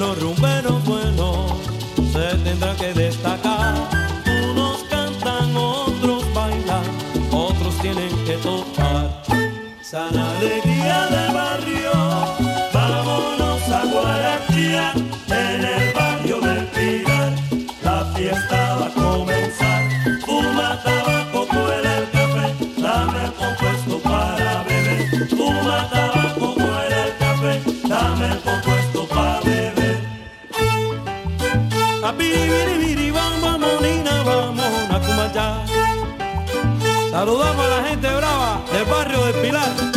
calor, rumba? saludamos a la gente brava del barrio del Pilar.